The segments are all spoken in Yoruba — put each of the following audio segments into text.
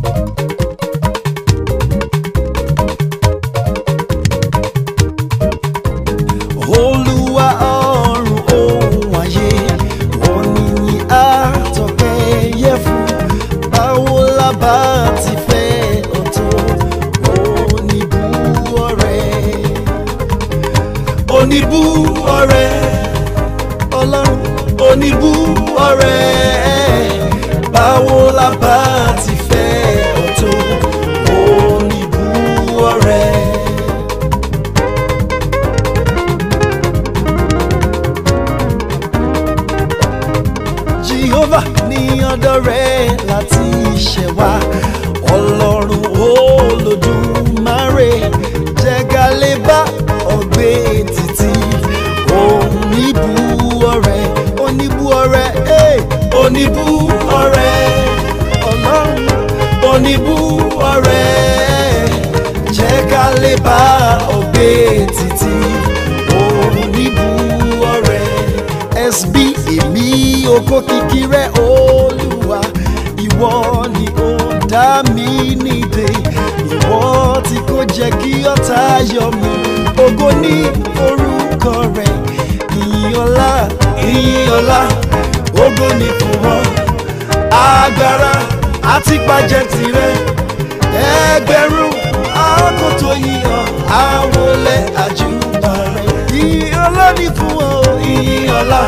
Thank you. ọlá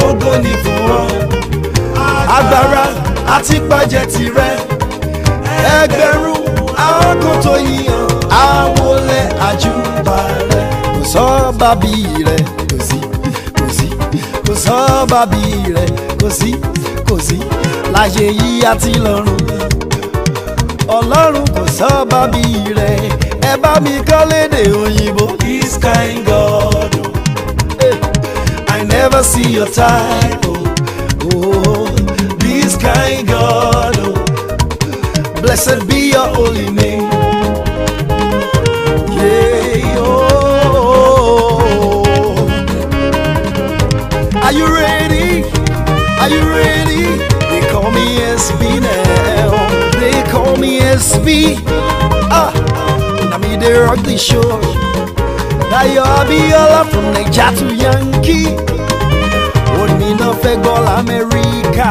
ògo ni fún ọ agbára àti pàjẹ́ tirẹ̀ ẹgbẹ̀rún àkótó yíyan àwọlé àjùbà rẹ kò sọ bàbí rẹ kò sí kò sí kò sọ bàbí rẹ kò sí kò sí láyé yìí àti lọ́run ọlọ́run kò sọ bàbí rẹ ẹ bá mi kọ́ lédè òyìnbó this kind God. never see your type. Oh, oh this kind God. Oh, blessed be your holy name. Yeah, oh, oh, Are you ready? Are you ready? They call me SB now. They call me SB. Ah, I mean they're ugly, sure. Dayọ̀ Abíọ́lá from Naija to Yankee òní náà fẹ́ gbọ́ l'Amẹ́ríkà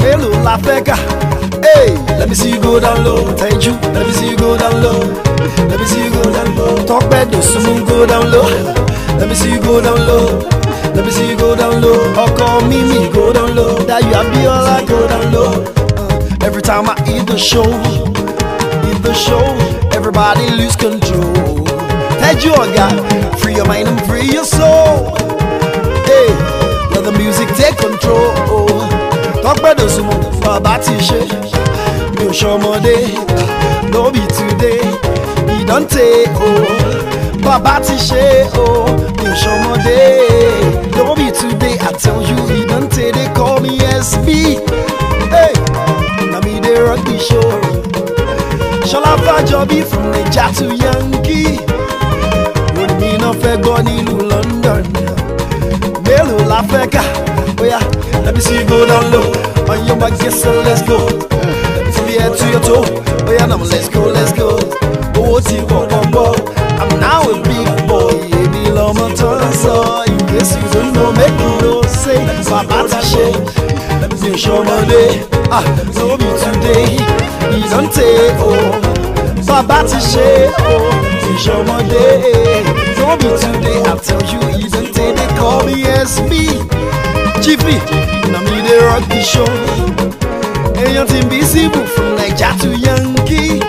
mélòó la fẹ́ kà. Hey, let me see you go down low, Tẹ́jú. Let me see you go down low, let me see you go down low. Talk bad, Tọ́pẹ́ some go down low, let me see you go down low, let me see you go down low. Or call Ọkọ Mímì go down low, Dayọ̀ Abíọ́lá go down low. Uh, every time I eat the show, eat the show, everybody lose control. Let your God free your mind and free your soul. Hey, let the music take control. Tọ́pẹ́ dòsùn mọ̀ bàbá ti ṣe. Mi ò ṣọmọdé, no be today. Mi don take o. Bàbá ti ṣe o. Mi ò ṣọmọdé, no be today. I tell you, mi don take they call me SB. Hey, na me dey run the show. Ṣọlá Fájọbí from Naija to Yankee fẹ́ gbọ́ nílùú London mélòó la fẹ́ kà bóyá let me see you go down low on your back yes sir let's go from here to your toe bóyá now let's go let's go owó ti kọ̀ọ̀kan bọ̀ I'm now a big boy èmi lọ́mọ tó ń sọ ìgbésí tó ń lọ mẹ́kùn ló ṣe bàbá ta ṣe mi ò ṣọmọdé ah no be today ìdánté o oh. bàbá ti ṣe o oh. ìṣọmọdé call me today. I'll tell you, even today they call me SB. Chiefy, now, me dey rock the show. Èèyàn ti ń bí síbù fún Naija to Yankee.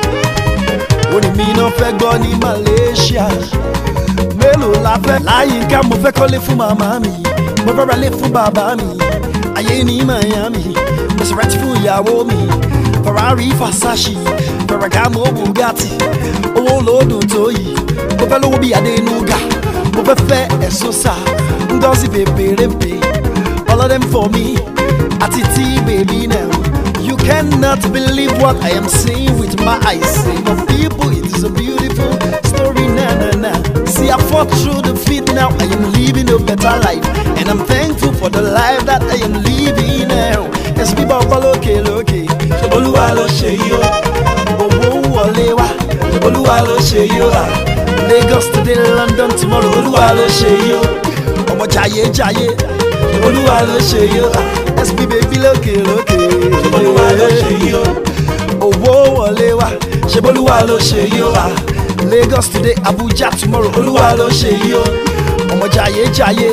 Only me mi náà fẹ́ in Malaysia. Melo la fẹ́ láyìíká mo fẹ́ kọ́lé fún màmá mi. Mo fẹ́ ralé fún bàbá mi. Ayé ní Miami. Mo sì rántí fún ìyàwó mi. Ferrari Versace Ferragamo Bugatti owó lòdùn tó yìí obele obi adịghị n'ụga obefe esosa ngozi bebere mpe all of them for me atiti baby now you cannot believe what i am seeing with my eyes of people it is a beautiful story na na na see i fought through the defeat now i am living a better life and i'm thankful for the life that i am living now ẹsùn bíbá ọkọ lókè lókè olúwa ló ṣe yí o òun wọlé wá olúwa ló ṣe yí o. Lagos today London tomorrow olúwa ló ṣe yí o ọmọ jayé jayé olúwa ló ṣe yí o sb baby lókè lókè olúwa ló ṣe yí o owó wọlé wa ṣe bólúwa ló ṣe yí o Lagos today Abuja tomorrow olúwa ló ṣe yí o ọmọ jayé jayé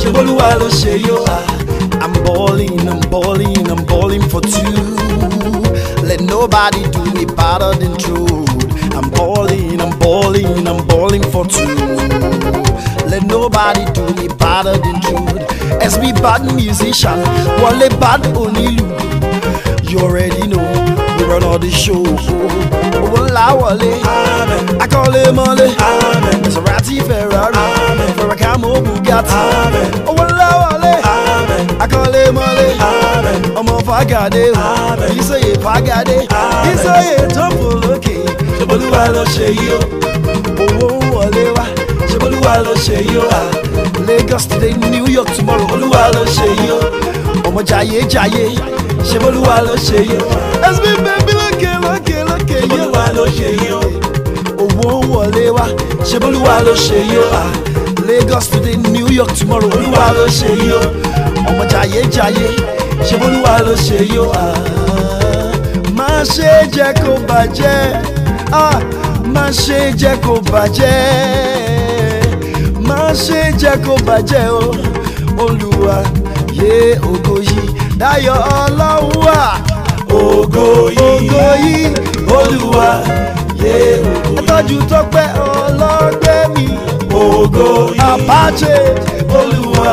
ṣe bólúwa ló ṣe yí I'm balling I'm balling I'm balling for two let nobody do me better than true. I'm balling, I'm balling, I'm balling for two. Let nobody do me better than Jude. As we bad musician, while they bad only look. You already know we run all the show. Walla wale, Amen. I call him Ole. Amen. Maserati Ferrari, Amen. Camo Bugatti. Amen. Walla wale, Amen. I call him Ole. Amen. I'm a Fagade. Amen. He say a Fagade. He say it's a full Topoloke ṣèbọlúwa ló ṣe yí o owó wọlé wá ṣèbọlúwa ló ṣe yí o Lagos today New York tomorrow olúwa ló ṣe yí o ọmọ jaye. jayé ṣèbọlúwa ló ṣe yí o SB baby lókè lókè lókè yí o ṣèbọlúwa ló ṣe yí o owó wọlé wá ṣèbọlúwa ló ṣe yí o Lagos today New York tomorrow olúwa ló ṣe yí o ọmọ jaye. jayé ṣèbọlúwa ló ṣe yí o máa ṣe jẹ́ kó bàjẹ́ má ṣe jẹ́ kó bàjẹ́ má ṣe jẹ́ kó bàjẹ́ o Olúwa yé ògo yìí Dayọ̀ Ọlọ́runwá ògo yìí ògo yìí Olúwa yé ògo ẹtọ́jú tọ́pẹ́ ọlọ́gbẹ́ mi ògo Apache Olúwa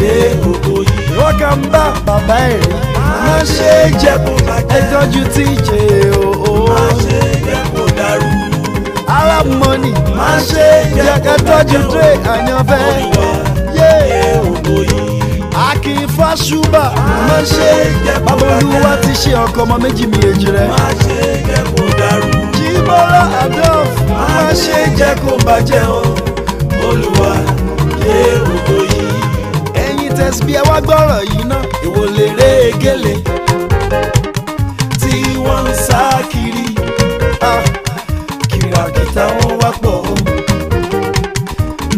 yé ògo yìí rọ́kàmbá bàbá ẹ̀rí má ṣe jẹ́ kó bàjẹ́ ẹtọ́jú tíjẹ́ o má ṣe jẹ́ kó. Arab money máa ṣe jẹ́kẹ́ tọ́jú dre àyànfẹ́. Akin Fáṣúbà máa ṣe bàbá olúwa ti ṣe ọkọ ọmọ méjì mi èjì rẹ̀. Máa ṣe jẹ́ kó dàrú. Jíbọ́lá Adolf máa ṣe jẹ́ bàjẹ́ o. Olúwa yé ògo yìí. Ẹ̀yin tẹ̀sí bí ẹ wá gbọ́rọ̀ yìí náà, èwo lè tí wọ́n ń sá kí ìwà kìtà ó wá pọ̀ o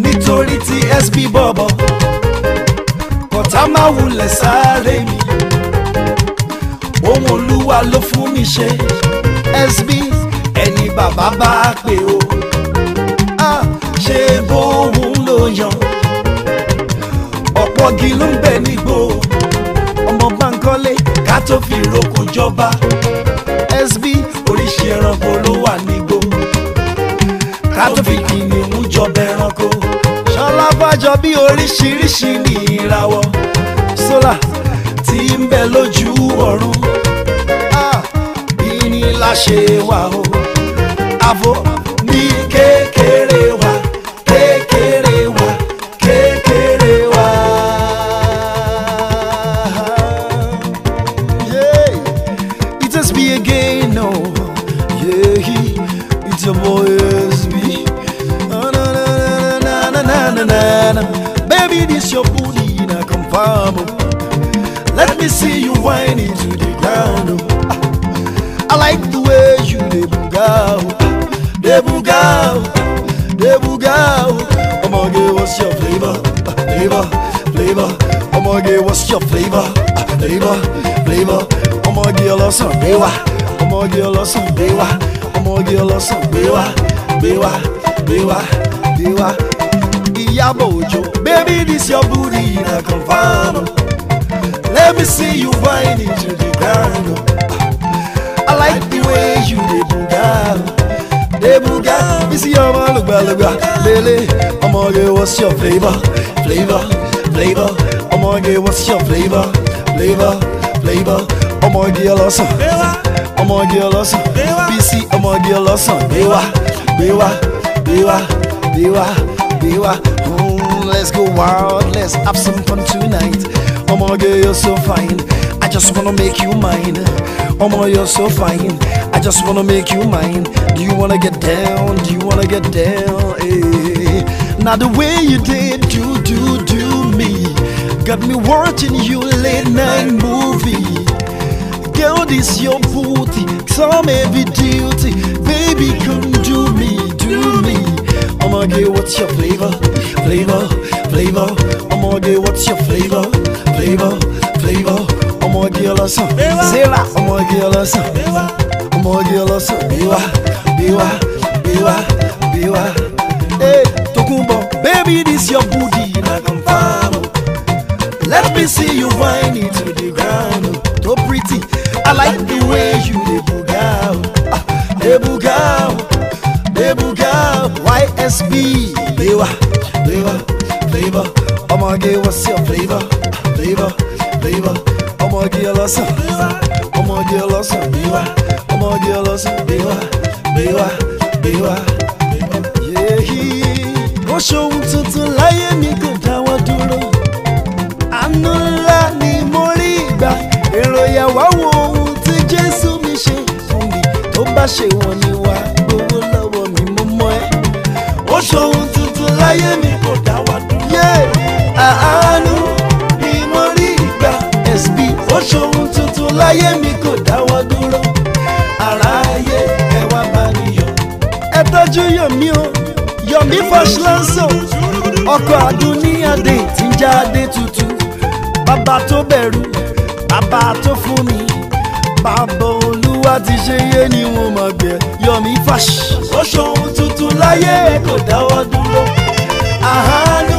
nítorí tí sp bọ̀bọ̀ kọ̀tà máa wulẹ̀ sáré mi ohun olúwa ló fún mi ṣe sp ẹni bàbá bá pè o ṣe bóun ló yan ọ̀pọ̀ igi ló ń bẹ nígbò ọmọ Bánkọ́lé ká tó fi roko jọba sb oríṣi ẹranko ló wà nígbò ká tó fi kìnìún jọba ẹranko ṣọlábàjọ bí oríṣiríṣi ní ìràwọ̀ sólà tí ń bẹ lójú ọ̀run bí ní láṣẹ wà o àfọ ní. flavor, flavor. I'ma get what's your flavor, uh, flavor, flavor. I'ma get a lot some bewa, I'ma get a lot some bewa, I'ma get a lot some bewa, bewa, bewa, bewa. Iya Mojo, baby, this your booty in a confirm. Let me see you whine into the ground. I like the way you did, girl. Ebuka, me see your man look bad, look bad. Lele, Amage, what's your flavor? Flavor, flavor. Amage, what's your flavor? Flavor, flavor. Amage, awesome. Amage, awesome. BC, Amage, awesome. Bewa, bewa, bewa, bewa, bewa. Mm, let's go wild, let's have some fun tonight. Amage, you're so fine. I just wanna make you mine. Amage, you're so fine just wanna make you mine. Do you wanna get down? Do you wanna get down? Hey. Eh. Now the way you did, do do do me, got me watching you late night movie. Girl, this your booty, some heavy duty. Baby, come do me, do me. I'ma get what's your flavor, flavor, flavor. I'ma get what's your flavor, flavor, flavor. I'ma get us that. I'ma get us some. ọmọge ọlọ́sàn bíwá bíwá bíwá bíwá. Hey, Tokunbo, baby, this your booty na confam. Let me see you whine it to the ground. So pretty, I like the way you dey buga ah, o, dey buga o, dey buga o. YSB, flavor, flavor, flavor. Ọmọge, what's your flavor, flavor, flavor? Ọmọge ọlọ́sàn, ọmọge ọlọ́sàn, flavor ọmọge ọlọ́sùn gbé wá gbé wá gbé wá. ó ṣohun tuntun láyé mi kò dáwọ́ dúró àánú ńlá ni mo rí ìgbà èrò ìyàwó wo ohun tí Jésù mi ṣe fún mi tó bá ṣe wọ́n ni wá gbowó lọ́wọ́ mi mo mọ̀ ẹ́. ó ṣohun tuntun láyé mi kò dáwọ́ dúró àánú ni mo rí ìgbà SB ó ṣohun tuntun láyé mi. yomi o yomi fọṣúlọ́sọ ọkọ̀ àdúníyàdé tí ń jáde tutù bàbá tó bẹ̀rù bàbá tó fún mi bàbá olúwa ti ṣe yé ni wọn mọ̀ gbẹ yomi fọṣ. ó ṣohun tuntun láyé kò dáwọ́ dúró àánú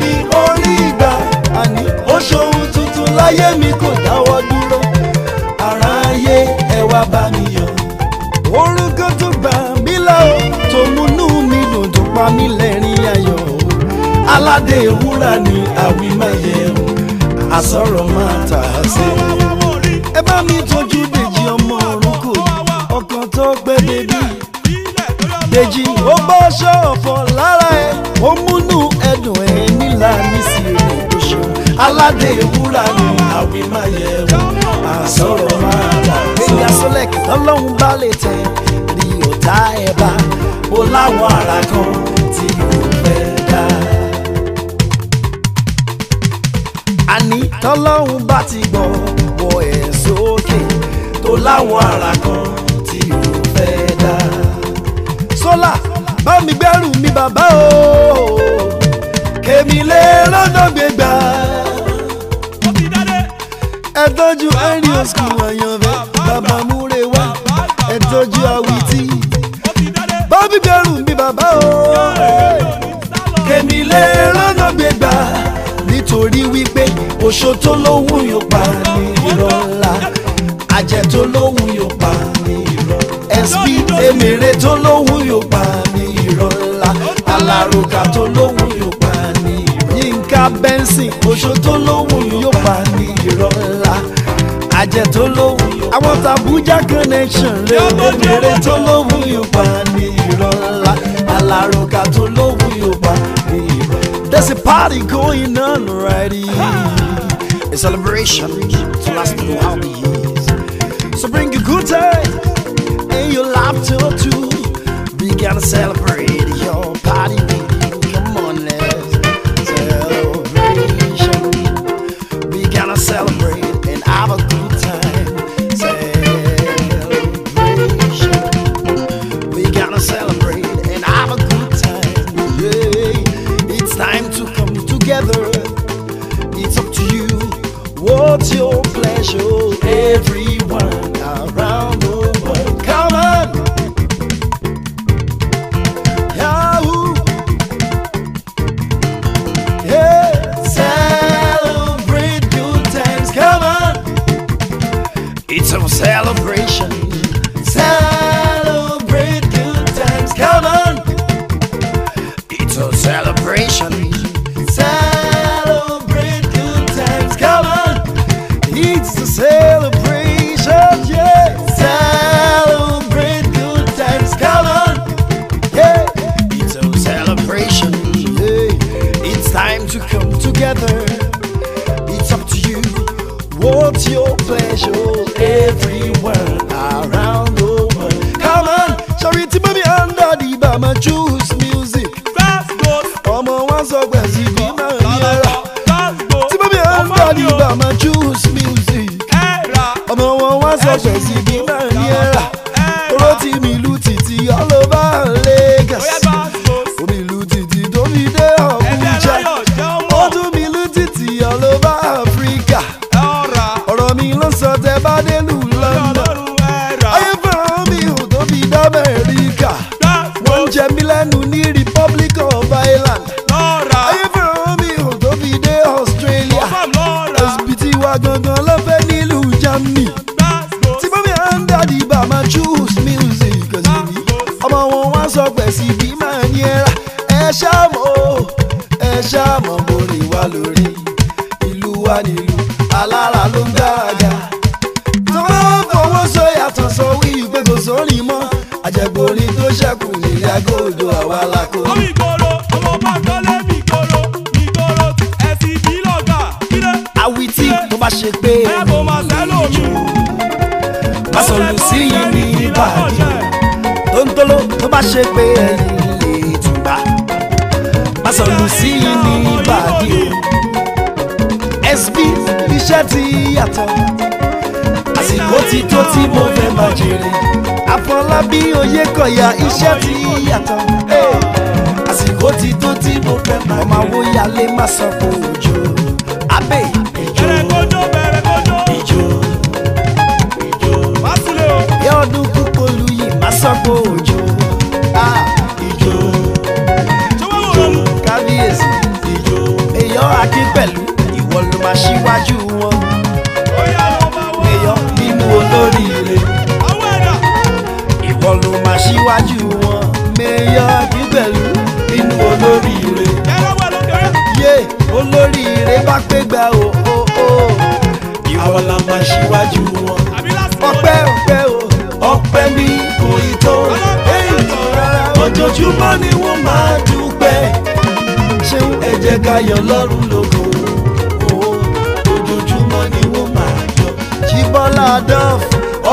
ni orí ìgbà àní ó tuntun láyé mi kò dáwọ́ dúró àráyé ẹ wá bá mi. pa mí lẹ́rìn ayọ̀ aládé wúrà ni àwí máa yẹ àsọ̀rọ̀ máa tà á sí. ẹ bá mi tọ́jú Dèjì ọmọ orúkọ yìí ọkàn tó gbé bèbí Dèjì ó bá ṣọ́ọ̀fọ̀ lára ẹ ó múnú ẹ̀dùn ẹ nílà nísìnyí oṣù aládé wúrà ni àwí máa yẹ àsọ̀rọ̀ máa tà á sí. ìyá sọlẹ̀ kí ọlọ́run bá lè tẹ̀ rí ọ̀tá ẹ̀ bá ó láwọn àrà kan tí kò fẹ́ dá. àní tọ́lọ́hún bá ti gbọ́ wọ ẹ̀ sókè tó láwọn àrà kan tí kò fẹ́ dá. sólà bá mi gbẹ́rù mi bàbá o kèmi lè lọ́dọ̀ gbégbá. ẹ tọ́jú arius kùn àyànfẹ́ bàbá múre wá ẹ tọ́jú awiti fi bẹ̀rù bí bàbá o. kèmí lè rọ́nà gbégbá nítorí wípé oṣó tó lóhùn yóò pa ní irọ́ àjẹ tó lóhùn yóò pa ní irọ́ sp emèrè tó lóhùn yóò pa ní irọ́ alárùkà tó lóhùn yóò pa ní irọ́ yínká bẹ́ńsì oṣó tó lóhùn yóò pa ní irọ́ àjẹ tó lóhùn àwọn tàbújá connection lè emèrè tó lóhùn yóò pa ní. Alaroka to love you baby. There's a party going on right here, A celebration to last throughout the years. So bring your good time and your laptop too. We Begin to celebrate your party. show every bá ṣe pé ẹ̀kọ́ máa sẹ́lòmí. Pásọ̀lù sí yìí ní Ìbàdàn. Tóńtóló tó bá ṣe pé ìtùgbà. Pásọ̀lù sí yìí ní Ìbàdàn. SB iṣẹ́ ti yàtọ̀. Àsìkò ti tó tí mo fẹ́ máa jèrè. Àfọlábí Oyèkọ̀yà iṣẹ́ ti yàtọ̀. Àsìkò ti tó tí mo fẹ́ máa jèrè. Ọmọ àwòyálé má sọ fún òjò. Abẹ́ aṣíwájú wọn mẹ́yọ́ dígbẹ̀lú inú olóríire. yé olóríire bá pé gba o o o àwọn la máa ṣíwájú wọn. ọpẹ́ ọpẹ́ o ọpẹ́ mi kò ì tó ojoojúmọ́ ni wọ́n máa dúpẹ́ ṣeun ẹ jẹ́ ká yọ̀ lọ́rùn lógo ojoojúmọ́ ni wọ́n máa yọ̀ jíbọ́lá dọ́f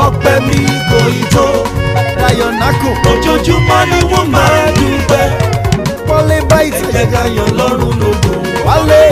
ọpẹ́ mi kò ì tó. Ayọ̀ Nako. ojoojúmọ́ ni wọ́n máa dúpẹ́. Wálé báyìí tẹ̀lé. ẹgbẹ́ Dayọ̀ lọ́rùn lógún. Wálé.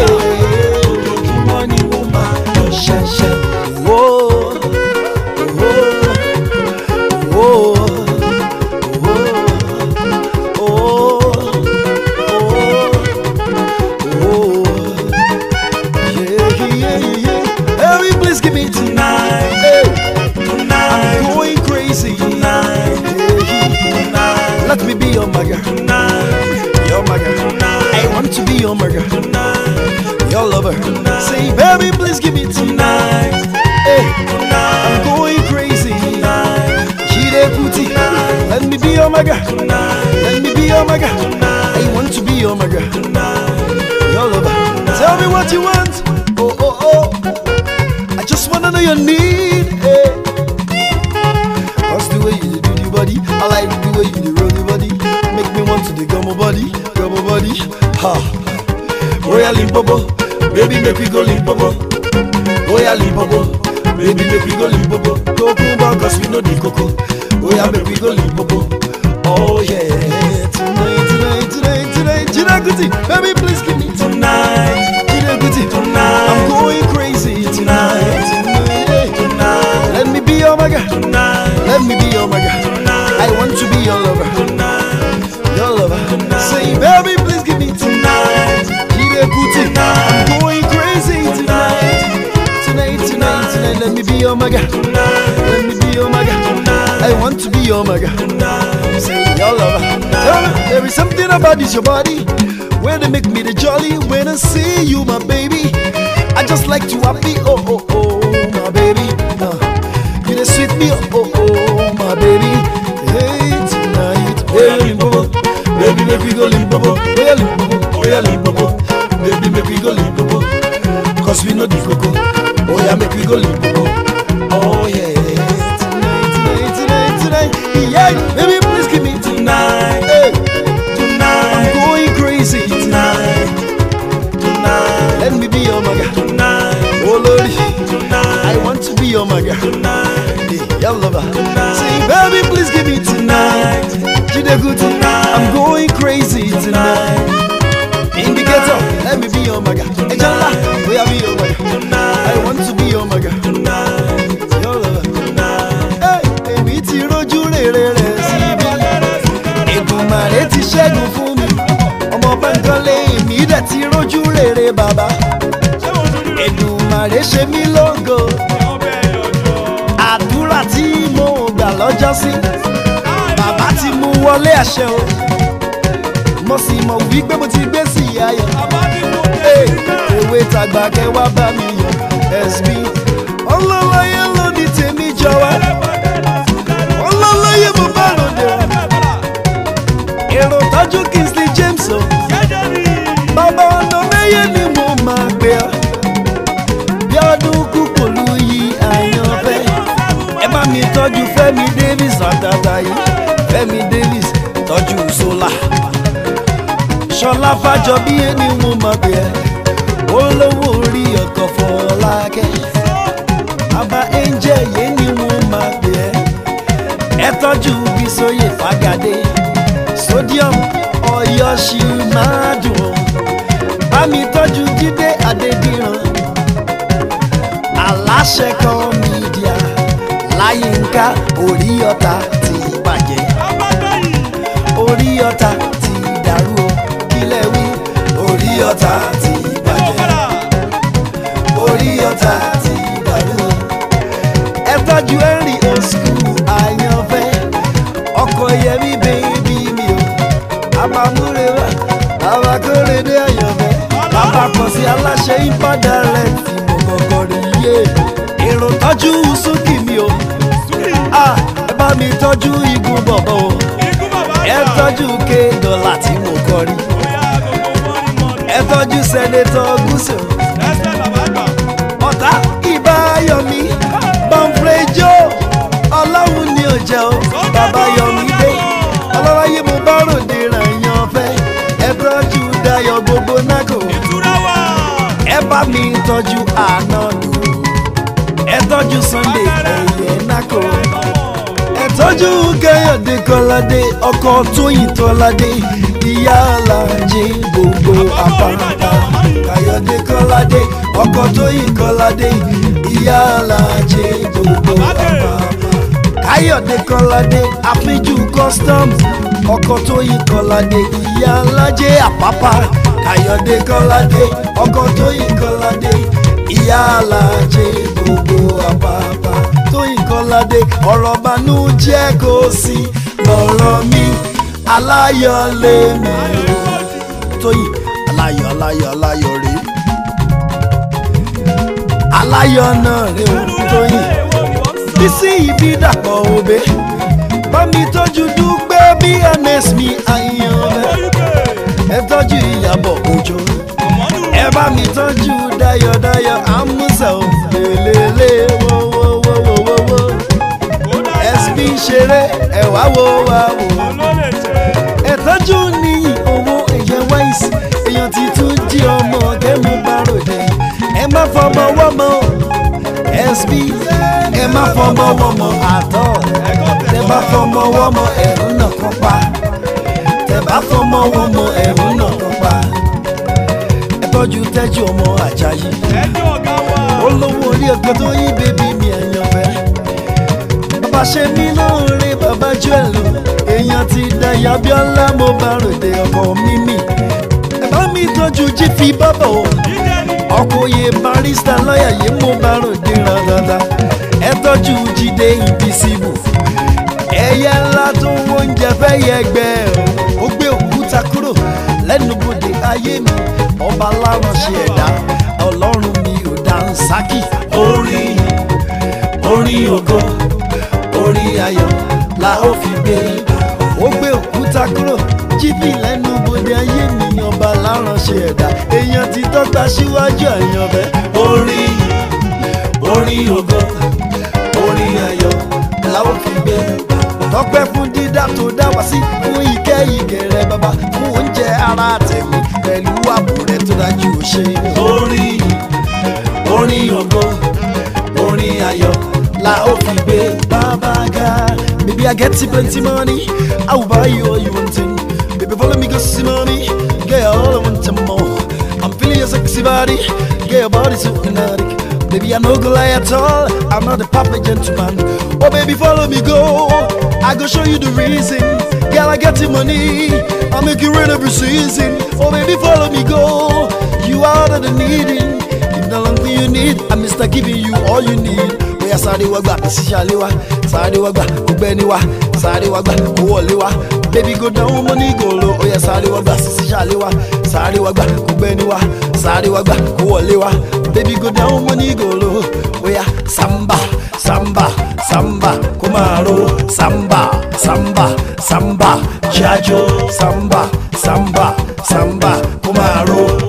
you say your lover. There is something about this your body where they make me the jolly when I see you, my baby. I just like to happy, oh oh oh, my baby. Nah, uh, you the sweet me, oh oh oh, my baby. Hey tonight, oh limbo, oh, oh. baby make we go limbo, oh limbo, oh, oh limbo, baby make we go limbo, cause we know the coco. Oh yeah, make we go limbo, oh yeah. Tonight, tonight, tonight, tonight, yeah. my God. Tonight, hey, your lover. Tonight, Sing, baby, please give me tonight. Jide good tonight. I'm going crazy tonight. Indicator, let me be your my God. Ejala, we are be your my God. Tonight, I want to be your my God. Tonight, your lover. Tonight, hey, èmi ti rojú rere rẹ síbi. Èdùmàrè ti ṣẹ́gun fún mi. Ọmọ Bánkọ́lé èmi dẹ̀ ti rojú rere lọ́jọ́ sí bàbá ti mú wọlé àṣẹ o mo sì mọ̀ wípé mo ti gbé sí ayọ̀ ewé tàgbà kẹwà bá mi yọ sb ọlọ́lọ́yẹ lóní tèmi jọ̀wọ́ ọlọ́lọ́yẹ mo bá ròde o èrò tọ́jú Kingsley James o bàbá ọ̀nà mẹ́yẹ ni mo máa gbé ọ. tọ́jú Fẹ́mi Davis àtàtà yìí Fẹ́mi Davis tọ́jú sólà Ṣọlá Fájọbí ẹni mo mọ̀ pé ẹ olówó orí ọkọ̀ Fọlákẹ́ bàbá angel yẹn ni mo mọ̀ pé ẹ ẹ tọ́jú Bísóyè Fàgàdé sodium Ọ̀yọ́ ṣì máa dùn bá mi tọ́jú Jídé Adédìran aláṣẹ kan. Àyìnká orí ọ̀tá ti bàjẹ́ orí ọ̀tá ti dàrú o kílẹ̀ wí orí ọ̀tá ti bàjẹ́ orí ọ̀tá ti dàrú o ẹ tọ́jú ẹ̀rì oṣù àyànfẹ́ ọkọ yẹmi bèbí mi o àbámúre wa àbákórèdè àyànfẹ́ àbákọ̀ sí aláṣẹ ìbàdàn rẹ̀ tí mo kọ́kọ́ rí yé èrò tọ́jú sókè mi o mi tọ́jú igun bọ̀bọ̀ o ẹ tọ́jú ké dọ́là tí mo kọ rí ẹ tọ́jú sẹ́nẹ́tọ̀ gúúsù ọ̀tá ibà yọmí bọ̀m̀fẹ́jọ́ ọlọ́run ni ò jẹ́ o bàbá yọmí dé ọlọ́wọ́ yìí mo bá ròde ràn yan fẹ́ ẹ tọ́jú dayọ̀ gbogbo náà ẹ bá mi tọ́jú àná lò ẹ tọ́jú Sunday ẹ̀yẹ náà tọ́jú kẹ́yọ̀dé kọ́ládé ọkọ tóyìn tọ́ládé ìyá alájí gbogbo àpáta kẹ́yọ̀dé kọ́ládé ọkọ tóyìn kọ́ládé ìyá alájí gbogbo àpáta káyọ̀dé kọ́ládé àfíjù customs ọkọ tóyìn kọ́ládé ìyá alájí àpápá káyọ̀dé kọ́ládé ọkọ tóyìn kọ́ládé ìyá alájí gbogbo àpáta. Akọ́ládé ọ̀rọ̀ banú jẹ́ kò sí lọ́rọ̀ mi aláyọ̀ lèmi Tóyìn aláyọ̀ aláyọ̀ aláyọ̀ rè aláyọ̀ náà rè ó Tóyìn bísí ibi dàpọ̀ òbé bá mi tọ́jú dúpẹ́ bí ms mi àyàn rẹ̀ ẹ tọ́jú ìyàbọ̀ òjò ẹ bá mi tọ́jú dayọ̀dayọ̀ àmúṣà òfèlélẹ́wọ̀. ṣeré ẹ wá wo wá wò ẹ tọ́jú ní owó ẹ̀yẹ wáìsì èèyàn ti tún jí ọmọ ọ̀gẹ́mu bá ròde ẹ má fọmọ wọ́mọ sb ẹ má fọmọ wọ́mọ àtọ́ ẹ má fọmọ wọ́mọ ẹ̀rú náà kan pa tẹ̀bá fọmọ wọ́mọ ẹ̀rú náà kan pa ẹ tọ́jú tẹ́jú ọmọ àjàyí olówó orí ẹgbẹ́ tó yí bébí mi ẹ̀yàn fẹ́ bá ṣe nínú rẹ bàbá Joel èèyàn ti dàyà Abíọ́lá mo bá ròde ọmọ mímì ẹ bá mi tọ́jú jífì bàbá o ọkọ̀yè barista lọ́ọ̀yà yìí mo bá ròde rárá ẹ tọ́jú Jídé ìbísíbù ẹyẹ ńlá tó ń oúnjẹ fẹ́ yẹ gbẹ ó gbé òkúta kúrò lẹ́nu bòde ayé mi ọba láwọn ṣe ẹ̀dá ọlọ́run mi ò dá ń sákì orin orin ògo ayọ̀ la ó fi gbé ó gbé òkúta kúrò jíbì lẹ́nu bòde ayé mi ọba láránṣẹ́ ẹ̀dá èèyàn ti tọ́gbà síwájú àyàn bẹ́ẹ̀. orí orí ògo orí ayọ̀ la ó fi gbé tọ́pẹ́ fún dídá tó dá wá sí fún ìkẹ́ ìkẹrẹ bàbá fún oúnjẹ ara àtẹ̀mí pẹ̀lú ààbò rẹ̀ tó dájú ò ṣe. orí orí ògo orí ayọ̀. la ou fi be Baba God Baby I get you plenty money I will buy you all you want thing Baby follow me go see mommy Girl I want some more I'm feeling your sexy body Girl your body so hypnotic Baby I'm no go lie at all I'm not a papa gentleman Oh baby follow me go I go show you the reason Girl I get you money I make you rain every season Oh baby follow me go You are all that needing If the long you need I'm Mr. Giving you all you need bóyá sáré wá gbà síṣà lé wa sáré wá gbà kó wa sáré wá gbà kó wa baby go down money go low ó yẹ sáré wá gbà síṣà lé wa sáré wá gbà kó wa sáré wá gbà kó wa baby go down money go low ó yẹ samba samba samba kó samba samba samba jájó samba samba samba kó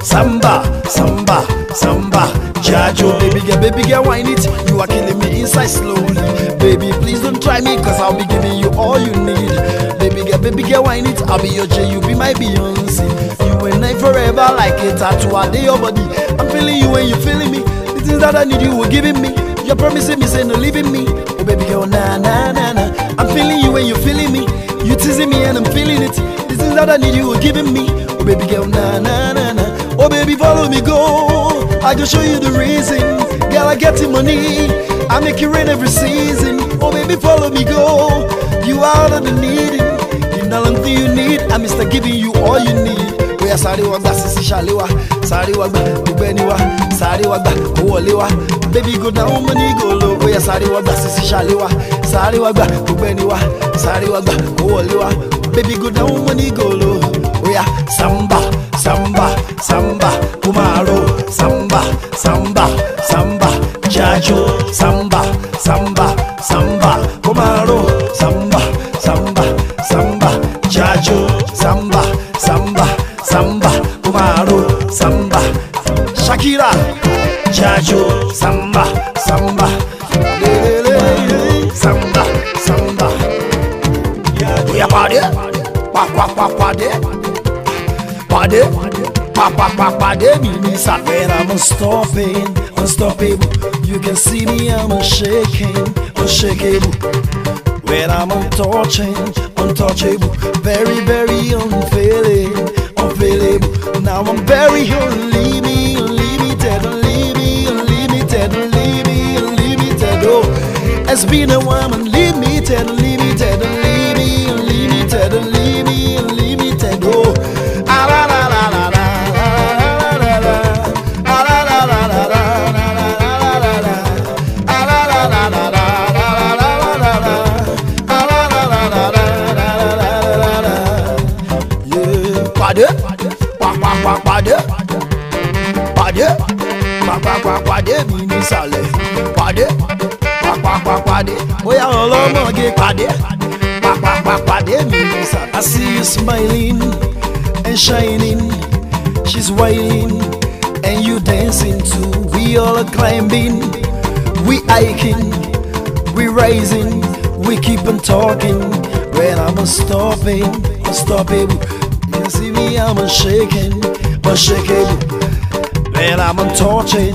samba samba samba jájó. baby girl baby girl wine it you are killing me inside slowly baby please don't try me cause i'll be giving you all you need baby girl baby girl wine it i'll be your j you be my beyonce you and i forever like a tattoo dey your body i'm feeling you and you feeling me the things that i need you were giving me you're promising me say no leaving me baby girl, nah, nah, nah, nah. I'm feeling you when you're feeling me. You teasing me and I'm feeling it. This is what I need you giving me. Oh, baby girl, nah, nah, nah, nah. Oh, baby, follow me, go. I can show you the reason. Girl, I get the money. I make it rain every season. Oh, baby, follow me, go. You out of the needing. You know, I'm you need. I'm Mr. Giving you all you need. ọ̀yà sáré wa gbà sísí ṣàlẹ́ wa sáré wa gbà gbogbo ẹni wa sáré wa gbà kó wọlé wa baby go down money go low ọ̀yà sáré wa gbà sísí ṣàlẹ́ wa sáré wa gbà gbogbo ẹni wa sáré wa gbà kó wọlé wa baby go down money go low ọ̀yà samba samba samba kó máa ro samba samba samba jajo samba samba samba kó máa ro samba samba samba jajo samba faro samba shakira jajo samba samba Samba, samba Do ya samba bóyá pàdé pàpàpàpàdé pàdé pàpàpàpàdé mi ní sàfẹ́ra mo I'm unstoppable unstoppable. you can see me I'm shaking unshakable when I'm untouching untouchable very very unfailing. available. Now I'm very unlimited, it's been a woman unlimited, unlimited. pàpàpà pàdé mi nísàlẹ̀ pàdé pàpàpà pàdé bóyá ọlọ́mọge pàdé pàpàpà pàdé mi salé. I see you smiling and shining she's whining and you dancing too we all are climbing we hiking we rising we keep on talking when I'm a stopping I'm stopping you see me I'm a shaking but shaking and I'm untouching,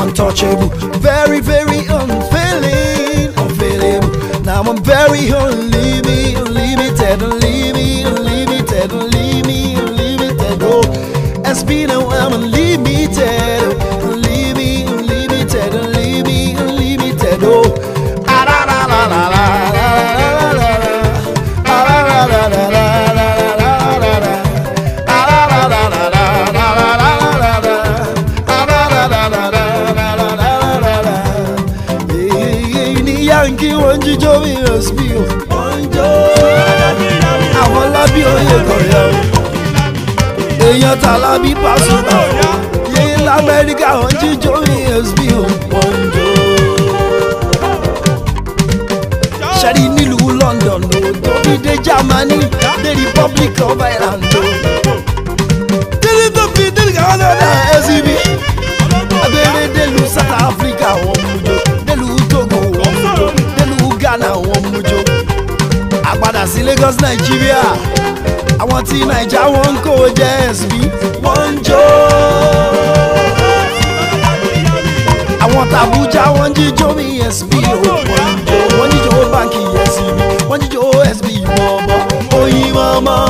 untouchable, very, very unfeeling, unfeelable. Now I'm very unlimited, unlimited, unlimited, unlimited, unlimited. Oh, it's been a while, bí Pasuma yé lamẹ́ríkà wọn jíjó mi ẹ̀sùn mi sẹ́rí nílùú London o tóbi dé Germany the Republic of Ireland o. títí tó fi títí káwọn náà dá ẹsì mi. abẹ́rẹ́ délùú South Africa wọn mú jọ Togo wọn mú jọ Ghana wọn mú jọ. àpadà sí Lagos Nàìjíríà àwọn tí naija wọn ń kó jẹ́ ẹ̀sìn wọ́n ń jó. àwọn tàbújá wọn ń jíjó mi ẹ̀sìn wọ́n ń jíjó báńkì ẹ̀sìn wọ́n ń jíjó ẹ̀sìn ìmọ̀ọ́mọ́ oyin mọ́mọ́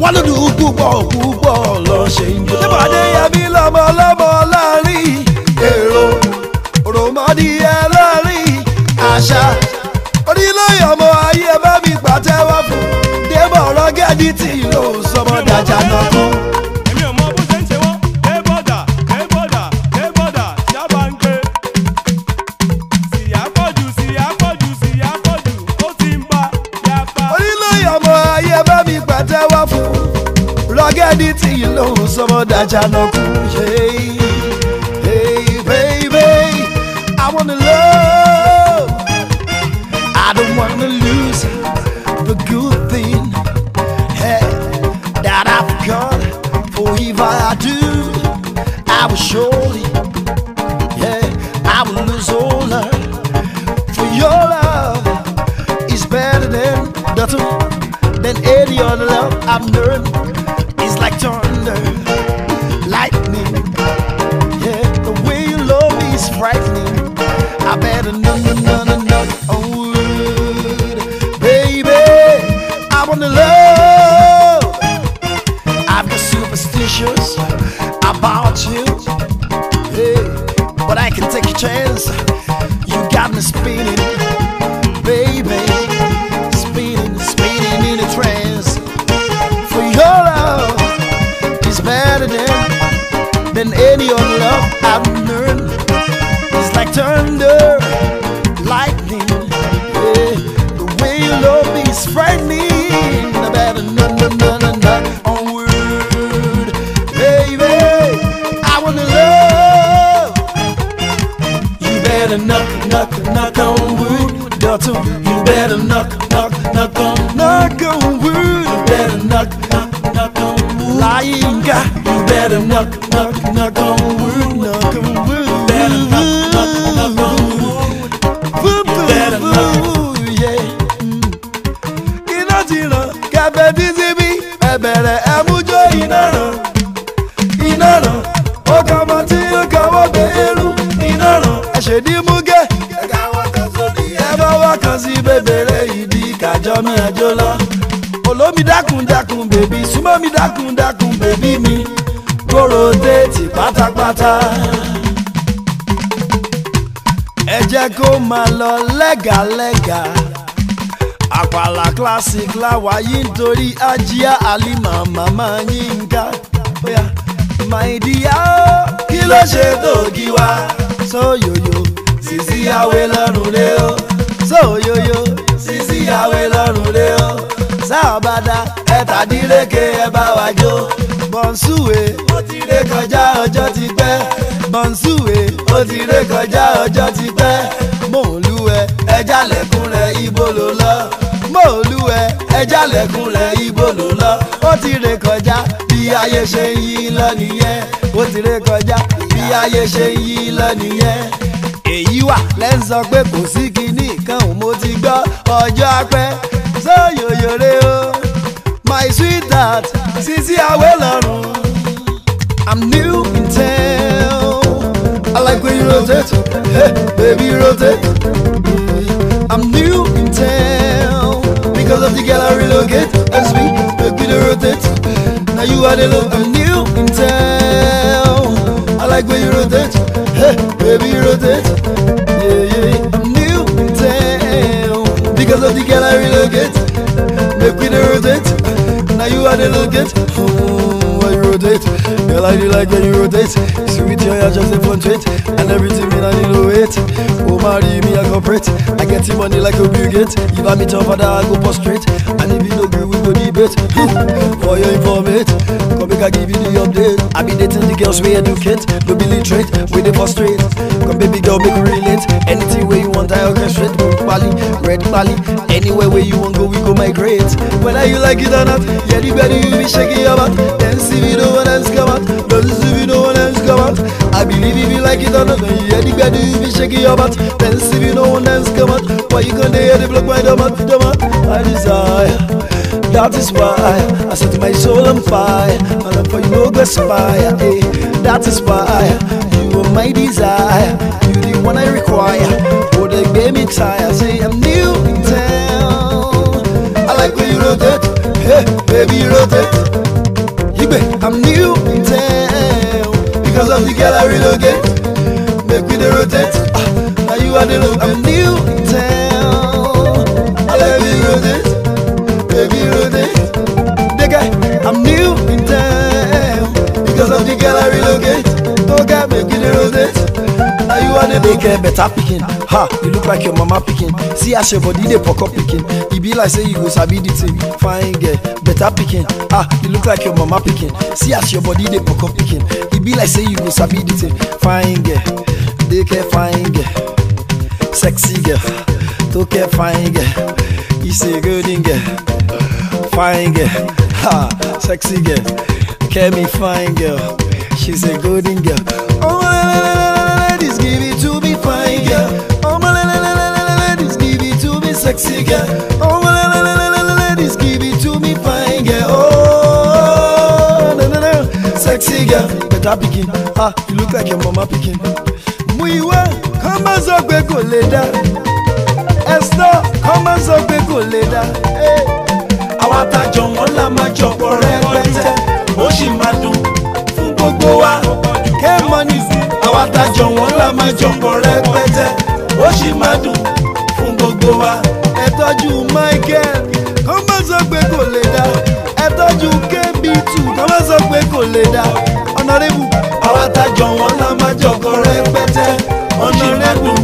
wọ́n ló dùn púpọ̀ púpọ̀ lọ ṣe ń jó. nípàdé yẹmi lọ́mọ lọ́mọ láàrin èrò òròmọdìyẹ. kírẹ́dìtì ló sọmọ dájà náà kú. èmi ò mọ bó ṣe ń ṣe wọ́n ké bọ́dà ké bọ́dà ké bọ́dà sábà ń gbé. sìyà pọ̀jù sìyà ó ti ń bá yapa. onílé ọmọ ayé bá mi gbàtẹ́wọ́ fún rọ́gẹ́dìtì ló sọmọ dájà náà kú. I will surely, yeah, I will lose all love. For your love is better than nothing, than any other love I've known. better knock, knock, knock on, knock on wood. You better knock, knock, knock on wood. Lying you better knock, knock, knock on. dákun dákun bèbí súnmọ́ mi dákun dákun bèbí mi kóró déètì pátápátá. ẹ jẹ́ kó máa lọ lẹ́gàlẹ́gà àpàlà classic láwàyí nítorí ajíá àlìmà màmá yínká bóyá màìdíyà ó kí ló ṣe tòògì wá sóyòyò sísí yàwé lọ́rùn lé ó sóyòyò sísí yàwé lọ́rùn lé ó àṣà ọ̀bàdà ẹ̀tàdínlẹ́kẹ̀ ẹ bá wa jó. bọ̀nsúwe ó ti ré kọjá ọjọ́ ti pẹ́. bọ̀nsúwe ó ti ré kọjá ọjọ́ ti pẹ́. mòlúwẹ̀ ẹja lẹ̀kùn rẹ̀ ibo ló lọ. mòlúwẹ̀ ẹja lẹ̀kùn rẹ̀ ibo ló lọ. ó ti ré kọjá bí ayé ṣe ń yí lọ nìyẹn. ó ti ré kọjá bí ayé ṣe ń yí lọ nìyẹn èyí wà lẹ́sọ pé kò sí kinní kan ò mo ti gbọ́ ọjọ́ apẹ́ sóyòyòrè o my sweetheart Sisi Awolorun I'm new in town I like when you rotate hey, baby rotate I'm new in town because of the girl I relocate and sweet make me dey rotate now you are the love I'm new in town I like when you rotate baby, rotate. Yeah, yeah. New town. Because of the girl I relocate. Make we rotate. Now you are the locate. Oh. it. Girl, I do like when you rotate. Sweet, I just a fun treat. And everything in I need to it. Oh, marry me, I corporate. I get you money like a bigot. If I meet your father, I go prostrate. And if you no agree, we go debate. for your informate. Come back, I give you the update. I be dating the girls we educate. No be literate, we dey frustrate. Come baby girl, make we relate. Anything where you want, I orchestrate. Move Bali, red Bali. Anywhere where you want go, we go migrate. Whether you like it or not, yeah, the better you be shaking your butt. Then see me the when I'm scared. Don't you know when I'm scared? I believe if you like it or not, yeah, the guy you be shaking your butt. Then see you know when I'm scared. Why you can't hear the block my dumb, dumb? I desire. That is why I set my soul on fire, and I'm for you no go fire. Hey, eh? that is why you are my desire, you the one I require. Oh, they gave me tired, say I'm new in town. I like when you rotate, hey, baby rotate. babe, I'm new in town. Because of the girl I relocate, make me the rotate. Ah, now you are the look, I'm new in town. I like me rotate, baby rotate. The guy, I'm new in town. Because of the girl I relocate. Try make a better picking. Ha, you look like your mama picking. See as your body they poke picking. It be like say you go sabi the thing. Fine girl, better picking. Ah, you look like your mama picking. See as your body they poke picking. It be like say you go sabi the thing. Fine girl, they can fine girl, sexy girl, to can fine girl. It's a good thing girl, fine girl. Ha, sexy girl, can me fine girl. She's a golden girl. Oh, my la, la girl. Oh my la la la la la ladies, give it to me, sexy girl. Oh my la la la la la ladies, give it to me, fine girl. Oh, na na na, sexy girl. Better pikin, ah, you look like your mama pikin. Muiwa, come as a go leda. Esther, come as a go leda. Hey. Àwa tá jọ wọ́n la máa jọ pọ̀ rẹpẹtẹ, ó sì máa dùn. àjọ wọn la máa jọ̀pọ̀ rẹpẹtẹ ó sì máa dùn wa ẹ tọ́jú Michael kó má sọ pé kò lè dá ẹ KB2 kó má sọ pé kò lè dá ọ̀nàrẹ́bù àwọn àtàjọ wọn la máa rẹpẹtẹ ọ̀nàrẹ́bù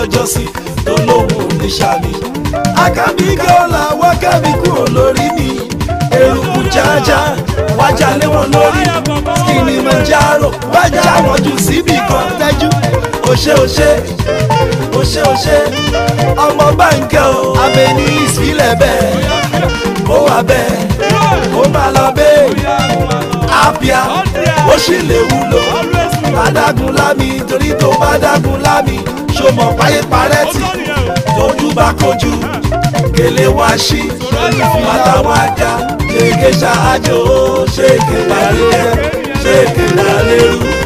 lọ́jọ́sí tó lóhùn oníṣàmì. akábí gọ́ọ̀là wákàbí kúrò lórí mi eruku jájá wájà lé wọn lórí kíni manjaro bájà wọn jù síbì kan tẹ́jú òṣè òṣè òṣè òṣè ọmọ báńkẹ́ o abẹni ìsílẹ̀ bẹ́ẹ̀ ó wà bẹ́ẹ̀ ó máa lọ bẹ́ẹ̀ àbíà ó sì lè wúlò bàdágùn lámì torí tó bàdágùn lámì ṣó mọ̀ páyé parẹ́ tì tójú bá kojú kele wá sí bàtà wá já ṣèké ṣáájú ṣèké lálẹ́ ṣèké lálẹ́ rú.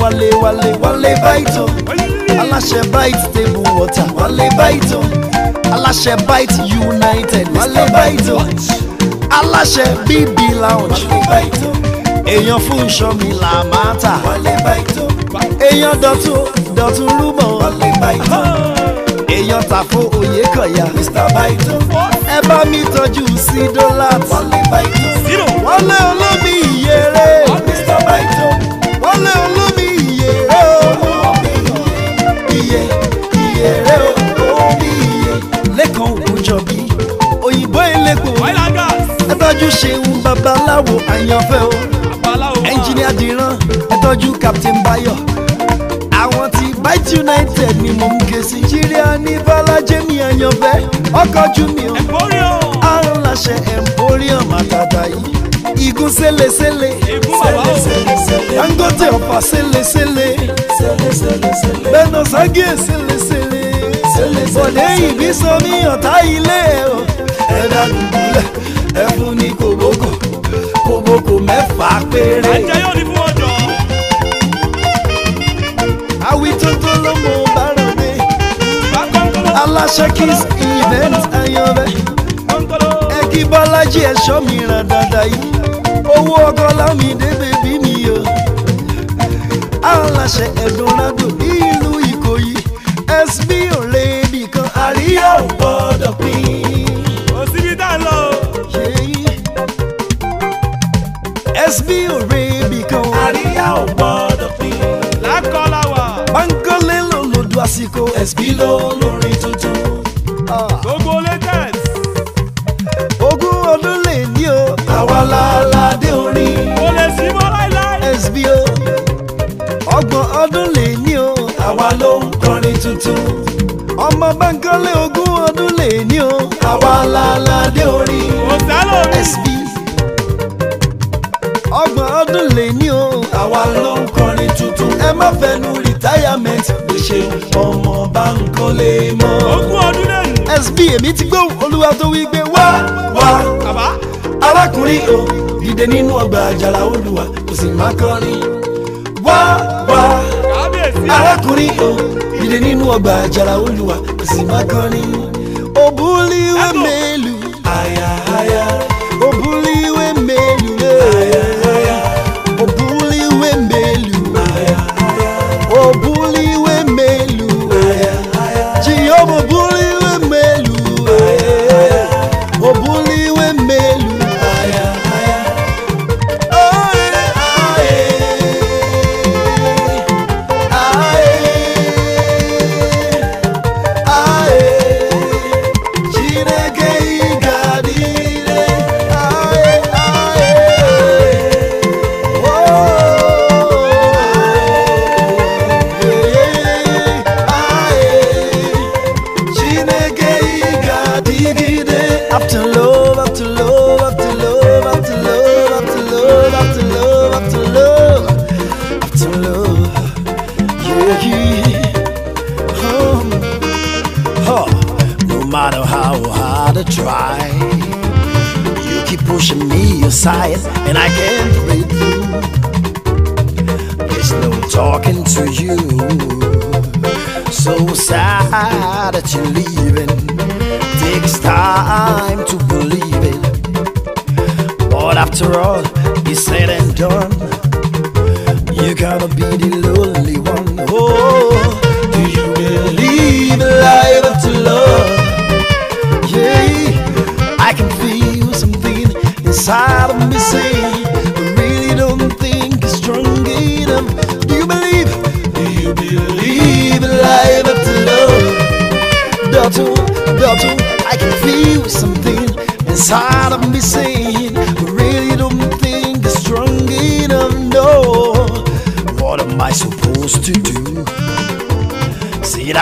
Wale Wale Wale báyìí aláṣẹ bite table water Wale báyìí aláṣẹ bite united Wale báyìí aláṣẹ bb lounge Wale èèyàn fún ìṣọ́mi là máa tà èèyàn dọ̀tún dọ̀tún rúbọ̀ èèyàn tà fún òye kọ̀yà ẹ bá mi tọ́jú sí dọ́là wálé olómi ìyèrè wálé olómi. èrè omi iye lẹ́kàn ògùnjọ́bí òyìnbó elégbò ẹ tọ́jú ṣeun babaláwo àyànfẹ́ o ẹnjìníà dìran ẹ tọ́jú captain bayo àwọn ti bite united ni mò ń ké sí jíríà ní bálájẹ́ mi àyànfẹ́ ọkọ̀ ojú mi o àrùn láṣẹ emporium àtàtà yìí igun sélesele dangote ọ̀fà sélesele bẹ́ẹ̀ náà bọ̀dé ìbísọ̀mí ọ̀tá ilé o. ẹ dànù gúnlẹ̀ ẹ fún ní kòbókò kòbókò mẹ́fà péré. ajá yóò ní fún ọjọ́. Awitonto ló mọ bára mi aláṣẹ kiss event ayọ̀bẹ ẹkí bọ́lájí ẹ̀ṣọ́ mi ràn dáadáa yìí owó ọkọ lámìdé bèbí mi o aláṣẹ ẹ̀dùn ìlú Ìkòyí sb ọ̀rẹ́. just be a baby kan. àríyá ò gbọ́dọ̀ pín. lákọ́lá wà. bánkọ́lé ló lò dùn àsìkò. SB ló lórin tuntun. Ah. gbogbo latest. ogún ọdún lè ní o. àwa la ládé orin. kò lè sí mọ́ láíláí. SB o ọgbọ̀n ọdún lè ní o. àwa ló ń kọrin tuntun. ọmọ bánkọ́lé ogún ọdún lè ní o. àwa la orin. kò sálò rí. SB. má fẹnu retirement lè ṣe ọmọ Bánkọ́lé mọ́. ogún ọdún náà nù. sb èmi ti gbóhùn olúwa tó wí pé wá wá arákùnrin o dìde nínú ọgbà àjàrà olúwa kò sì má kọrin wá wá arákùnrin o dìde nínú ọgbà àjàrà olúwa kò sì má kọrin òbúlíwé mélòó àyà àyà.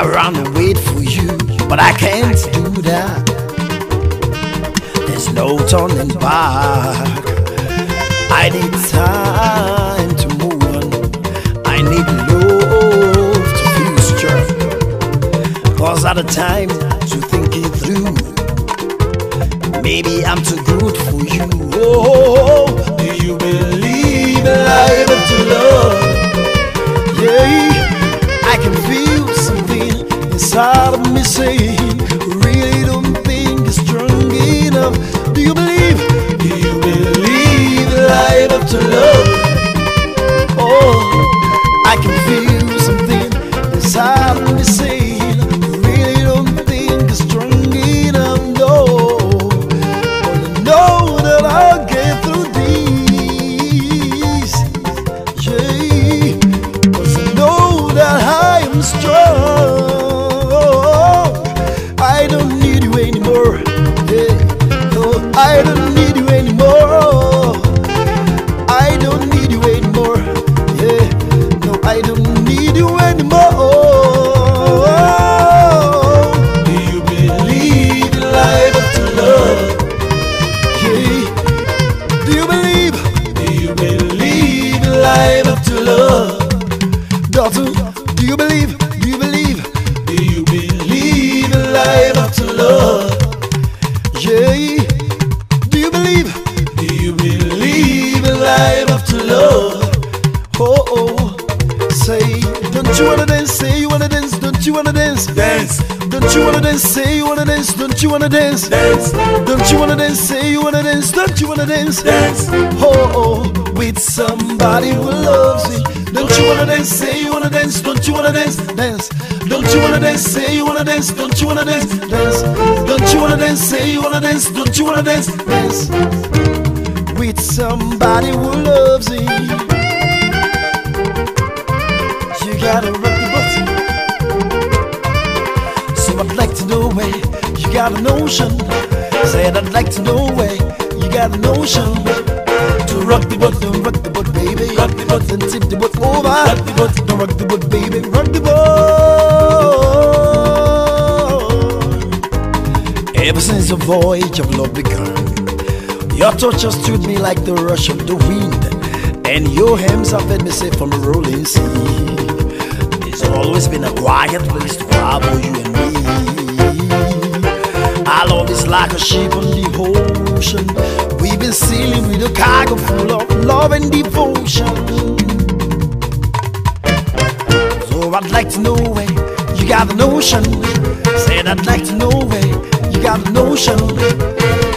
I run and wait for you, but I can't do that. There's no turning back. I need time to move on. I need love to feel strong. Cause at a time Part of me say, really don't think you're strong enough. Do you believe? Do you believe light up to love? Oh, I can feel. Hey, no, I don't need. wanna dance, dance, oh, oh, with somebody who loves you. Don't you wanna dance? Say you wanna dance. Don't you wanna dance? Dance. Don't you wanna dance? Say you wanna dance. Don't you wanna dance? Dance. Don't you wanna dance? Say you wanna dance. Don't you wanna dance? Dance with somebody who loves you. You gotta rock the boat. So I'd like to know where you got a notion. Said I'd like to know got notion to rock the boat, don't rock the boat, baby. Rock the boat and tip the boat over. Rock the boat, don't rock the boat, baby. Rock the boat. Ever since the voyage of love began, your touch has treated me like the rush of the wind, and your hands have fed me safe from the rolling sea. It's always been a quiet place to harbor you and me. Our love is like a ship on the ocean ocean. We've been sailing with a cargo full of love and devotion. So I'd like to know where you got the notion. Said I'd like to know where you got the notion.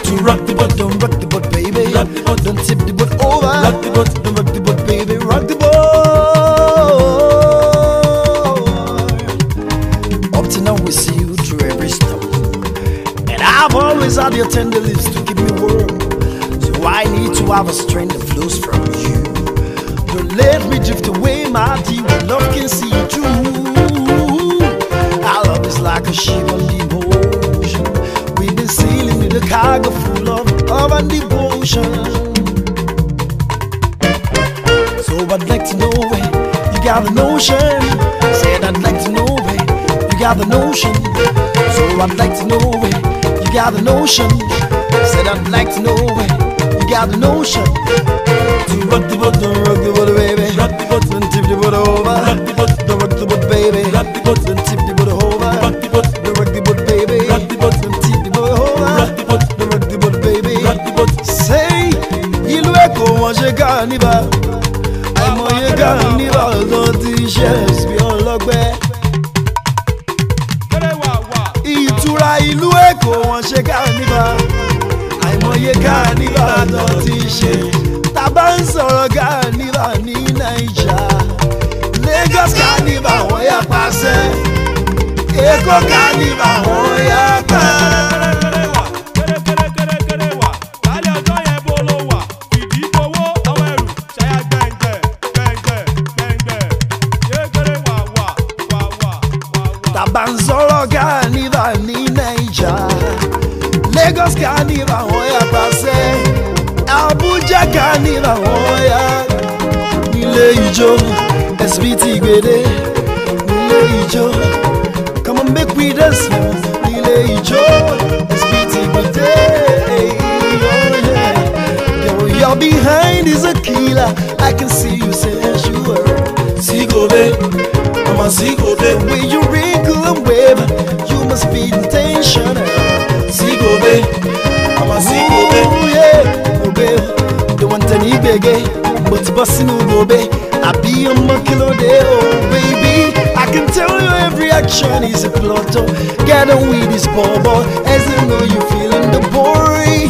To rock the boat, don't rock the boat, baby. Rock the boat, don't tip the boat over. Rock the boat, don't. I a trying to flows from you. Don't let me drift away, my dear, when love can see through. Our love is like a ship on the ocean. We've been sailing with a cargo full of love and devotion. So I'd like to know where you got the notion. Said I'd like to know where you got the notion. So I'd like to know where you got the notion. Said I'd like to know where. got the notion to rock the boat, don't rock the boat, baby. Rock the boat and tip the boat over. Rock the boat, don't rock the boat, baby. Rock the boat and tip the boat over. Rock the boat, don't rock the boat, baby. Rock the boat and tip the boat over. Rock the boat, don't rock the boat, baby. Rock the boat. Say, ìlú Èkó wọn ṣe káníbà. Àìmọye káníbà tó ti ṣe ẹ̀sìn ọlọ́gbẹ́. Ìtura ìlú Èkó wọn ṣe káníbà ayé ká nìbàdàn ti ṣe tá a bá ń sọ̀rọ̀ káníbà ní nàìjà Lagos káníbà wọ́n yá pàṣẹ Èkó káníbà wọ́n yá pàṣẹ. Banzoro Ganiva ni Naija Lagos Ganiva làwọn yá nílé ijó SBT gbèdé nílé ijó come on make we dance now nílé SBT gbèdé oh yeah your behind is a killer I can see you sensual sigobe mama sigobe way you wrinkle and wave you must be intentional sigobe mama sigobe. reggae, but bussin' will be. I be a monkey all day, oh baby. I can tell you every action is a plot. Oh, get on with this poor boy, As I know you feelin' the boy.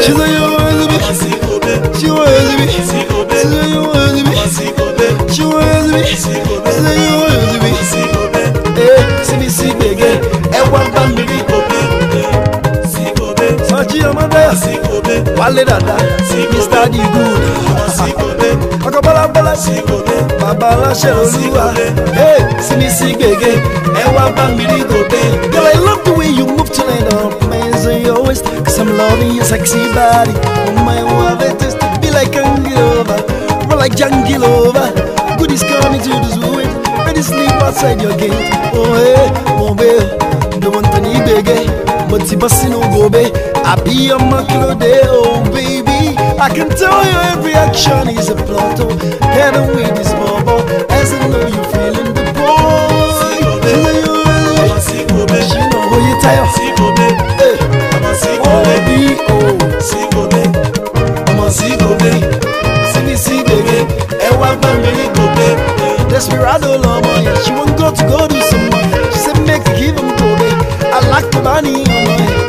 She's know you want to be. She want to be. She know you want be. She want to be. She know you want to be. Bọ́lájí ọmọdé Wálé dàda Mr D good akọbọ́lábọ́lá bàbá aláṣẹ olúwa sinmi sí gègé ẹ wá bá mi rí gòdè. Girl, I love the way you move tonight, oh amazing you always, cause I'm loving your sexy body. Oh my, oh, what it is to be like Angilova, more like Jangilova. Good is coming to this way, ready sleep outside your gate. Oh hey, oh babe, don't want to need gègé, but si basi no go babe. I be a makrode, oh baby. I can tell you every action is a plot. Oh, get away this bubble, oh? as I know you're feeling the boy. You She know who you tell. Oh, baby, oh. I'm a single baby. See me see baby, and what I'm really good, baby. Desperado, love, oh, yeah. She won't go to go to someone. She said, make give him go, me. I like the money, oh, yeah.